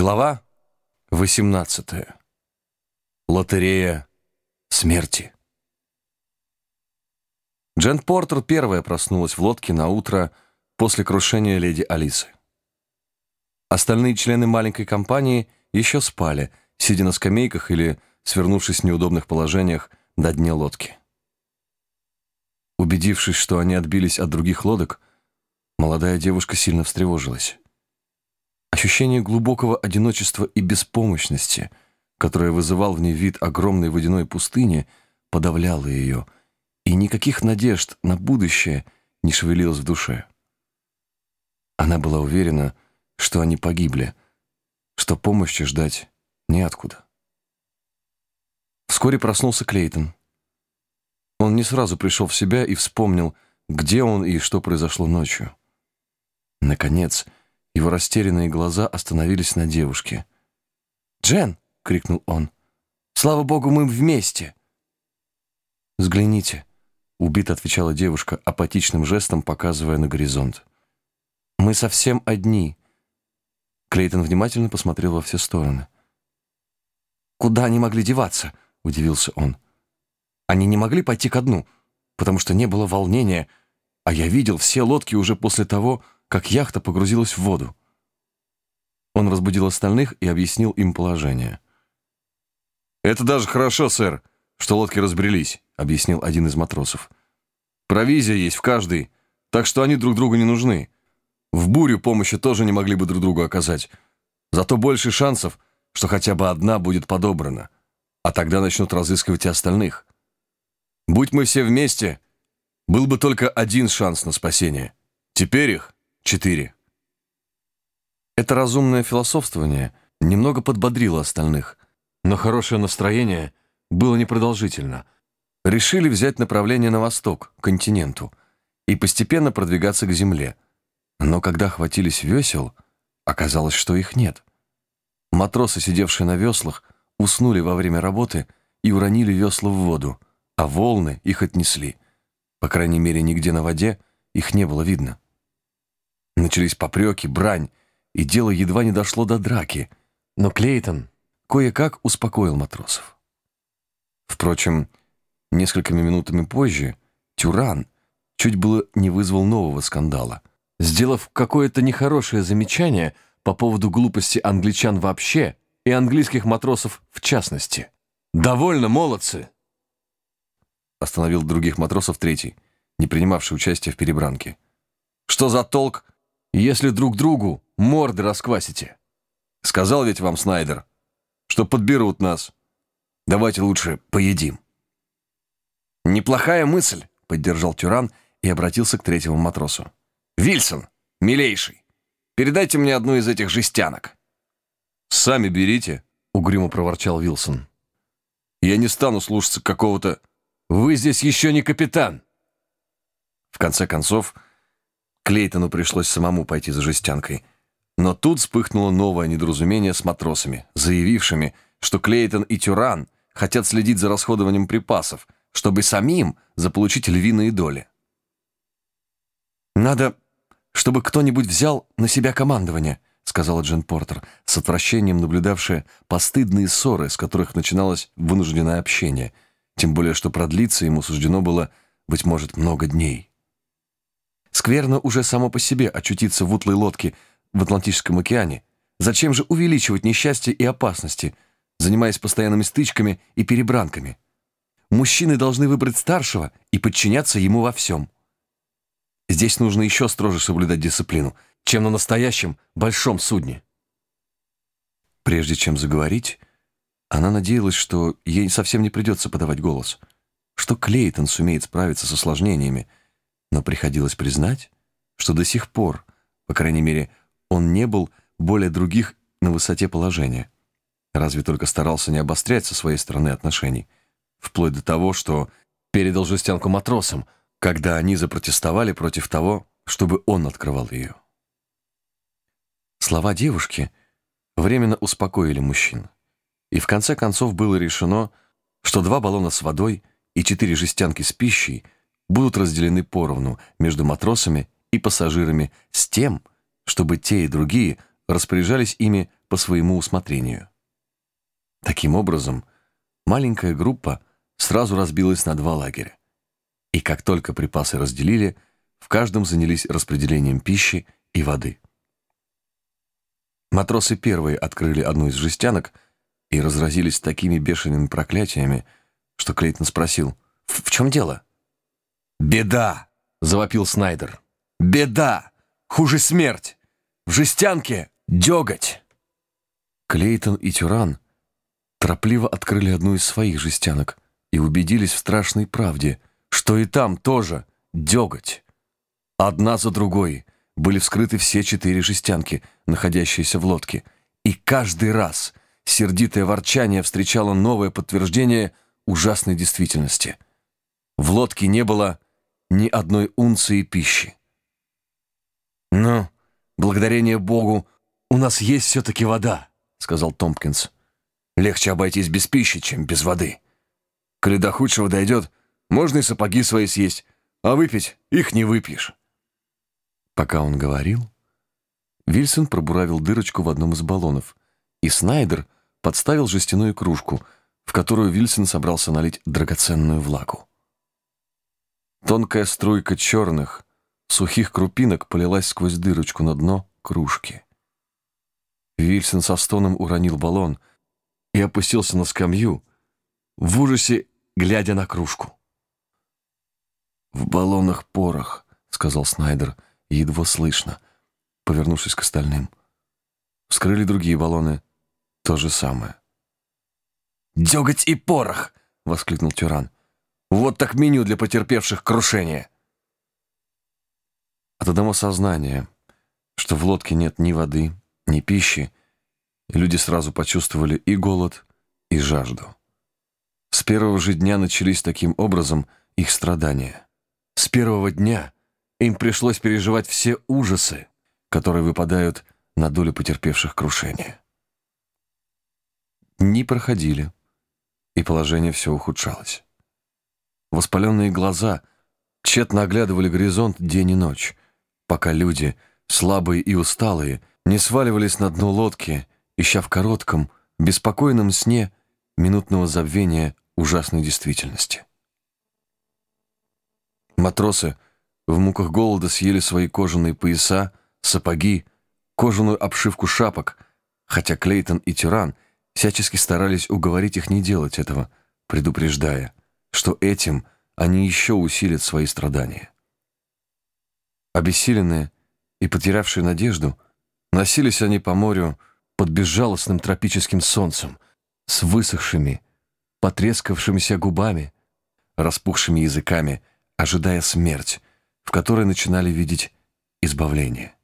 Глава 18. Лотерея смерти. Джен Портер первая проснулась в лодке на утро после крушения леди Алисы. Остальные члены маленькой компании еще спали, сидя на скамейках или свернувшись в неудобных положениях до дне лодки. Убедившись, что они отбились от других лодок, молодая девушка сильно встревожилась. Ощущение глубокого одиночества и беспомощности, которое вызывал в ней вид огромной водяной пустыни, подавляло ее, и никаких надежд на будущее не шевелилось в душе. Она была уверена, что они погибли, что помощи ждать неоткуда. Вскоре проснулся Клейтон. Он не сразу пришел в себя и вспомнил, где он и что произошло ночью. Наконец, его растерянные глаза остановились на девушке. «Джен!» — крикнул он. «Слава богу, мы вместе!» «Взгляните!» — убито отвечала девушка, апатичным жестом показывая на горизонт. «Мы совсем одни!» Клейтон внимательно посмотрел во все стороны. «Куда они могли деваться?» — удивился он. «Они не могли пойти ко дну, потому что не было волнения, а я видел все лодки уже после того, как яхта погрузилась в воду. Он разбудил остальных и объяснил им положение. «Это даже хорошо, сэр, что лодки разбрелись», — объяснил один из матросов. «Провизия есть в каждой, так что они друг другу не нужны. В бурю помощи тоже не могли бы друг другу оказать. Зато больше шансов, что хотя бы одна будет подобрана, а тогда начнут разыскивать и остальных. Будь мы все вместе, был бы только один шанс на спасение. Теперь их Четыре. Это разумное философствование немного подбодрило остальных, но хорошее настроение было непродолжительно. Решили взять направление на восток, к континенту, и постепенно продвигаться к земле. Но когда хватились весел, оказалось, что их нет. Матросы, сидевшие на веслах, уснули во время работы и уронили весла в воду, а волны их отнесли. По крайней мере, нигде на воде их не было видно. Начались попреки, брань, и дело едва не дошло до драки. Но Клейтон кое-как успокоил матросов. Впрочем, несколькими минутами позже Тюран чуть было не вызвал нового скандала, сделав какое-то нехорошее замечание по поводу глупости англичан вообще и английских матросов в частности. «Довольно, молодцы!» Остановил других матросов третий, не принимавший участия в перебранке. «Что за толк если друг другу морды расквасите. Сказал ведь вам Снайдер, что подберут нас. Давайте лучше поедим. Неплохая мысль, поддержал Тюран и обратился к третьему матросу. Вильсон, милейший, передайте мне одну из этих жестянок. Сами берите, угрюмо проворчал Вилсон. Я не стану слушаться какого-то «Вы здесь еще не капитан!» В конце концов, Клейтону пришлось самому пойти за жестянкой. Но тут вспыхнуло новое недоразумение с матросами, заявившими, что Клейтон и Тюран хотят следить за расходованием припасов, чтобы самим заполучить львиные доли. «Надо, чтобы кто-нибудь взял на себя командование», сказала Джен Портер, с отвращением наблюдавшая постыдные ссоры, с которых начиналось вынужденное общение, тем более что продлиться ему суждено было, быть может, много дней. Скверно уже само по себе очутиться в утлой лодке в Атлантическом океане. Зачем же увеличивать несчастья и опасности, занимаясь постоянными стычками и перебранками? Мужчины должны выбрать старшего и подчиняться ему во всем. Здесь нужно еще строже соблюдать дисциплину, чем на настоящем большом судне. Прежде чем заговорить, она надеялась, что ей совсем не придется подавать голос, что Клейтон сумеет справиться с осложнениями, но приходилось признать, что до сих пор, по крайней мере, он не был более других на высоте положения. Разве только старался не обострять со своей стороны отношений, вплоть до того, что передал жестянку матросам, когда они запротестовали против того, чтобы он открывал ее. Слова девушки временно успокоили мужчин, и в конце концов было решено, что два баллона с водой и четыре жестянки с пищей — будут разделены поровну между матросами и пассажирами с тем, чтобы те и другие распоряжались ими по своему усмотрению. Таким образом, маленькая группа сразу разбилась на два лагеря. И как только припасы разделили, в каждом занялись распределением пищи и воды. Матросы первые открыли одну из жестянок и разразились такими бешеными проклятиями, что Клейтон спросил, «В чем дело?» «Беда!» — завопил Снайдер. «Беда! Хуже смерть! В жестянке деготь!» Клейтон и Тюран торопливо открыли одну из своих жестянок и убедились в страшной правде, что и там тоже деготь. Одна за другой были вскрыты все четыре жестянки, находящиеся в лодке, и каждый раз сердитое ворчание встречало новое подтверждение ужасной действительности. В лодке не было ни одной унции пищи. «Ну, благодарение Богу, у нас есть все-таки вода», — сказал Томпкинс. «Легче обойтись без пищи, чем без воды. Коли до худшего дойдет, можно и сапоги свои съесть, а выпить их не выпьешь». Пока он говорил, Вильсон пробуравил дырочку в одном из баллонов, и Снайдер подставил жестяную кружку, в которую Вильсон собрался налить драгоценную влагу. Тонкая струйка черных, сухих крупинок полилась сквозь дырочку на дно кружки. Вильсон со стоном уронил баллон и опустился на скамью, в ужасе глядя на кружку. «В баллонах порох», — сказал Снайдер, — едва слышно, повернувшись к остальным. Вскрыли другие баллоны. То же самое. «Деготь и порох!» — воскликнул Тюран. «Вот так меню для потерпевших крушения!» От одного сознания, что в лодке нет ни воды, ни пищи, люди сразу почувствовали и голод, и жажду. С первого же дня начались таким образом их страдания. С первого дня им пришлось переживать все ужасы, которые выпадают на долю потерпевших крушение. Дни проходили, и положение все ухудшалось. Воспаленные глаза тщетно оглядывали горизонт день и ночь, пока люди, слабые и усталые, не сваливались на дно лодки, ища в коротком, беспокойном сне минутного забвения ужасной действительности. Матросы — в муках голода съели свои кожаные пояса, сапоги, кожаную обшивку шапок, хотя Клейтон и Тиран всячески старались уговорить их не делать этого, предупреждая, что этим они еще усилят свои страдания. Обессиленные и потерявшие надежду, носились они по морю под безжалостным тропическим солнцем, с высохшими, потрескавшимися губами, распухшими языками, ожидая смерть, в которой начинали видеть избавление.